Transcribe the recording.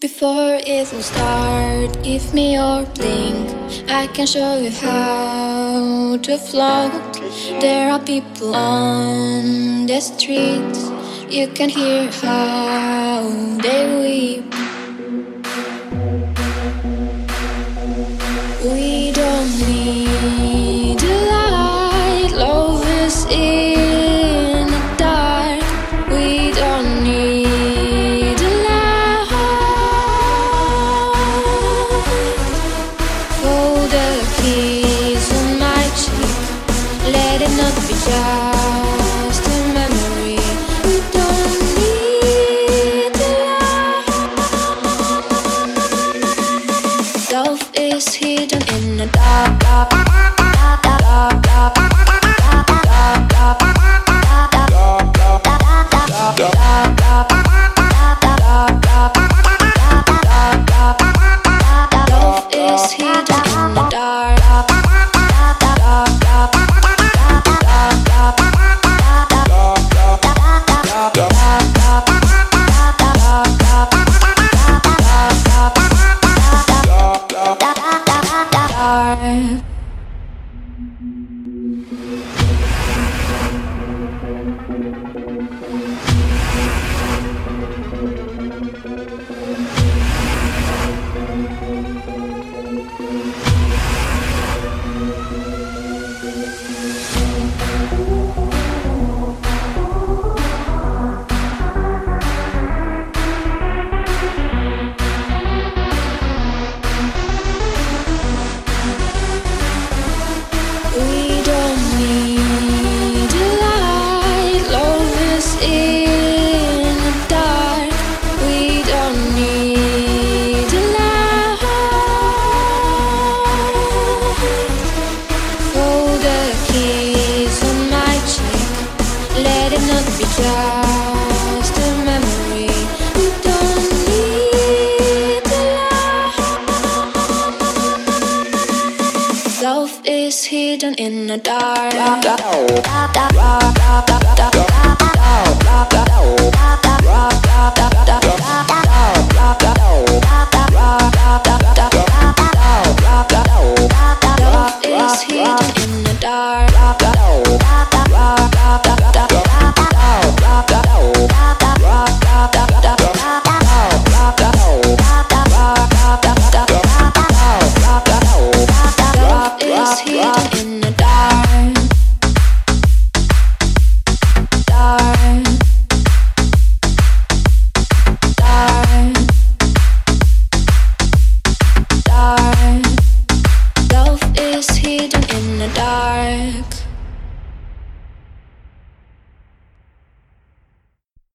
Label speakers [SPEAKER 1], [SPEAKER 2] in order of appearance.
[SPEAKER 1] Before it will start, give me your blink. I can show you how to float. There are people on the streets. You can hear how they weep. We don't need hidden in the dark. dark, dark, dark, dark, dark, dark, dark, Love Love is hidden in the dark. The dark.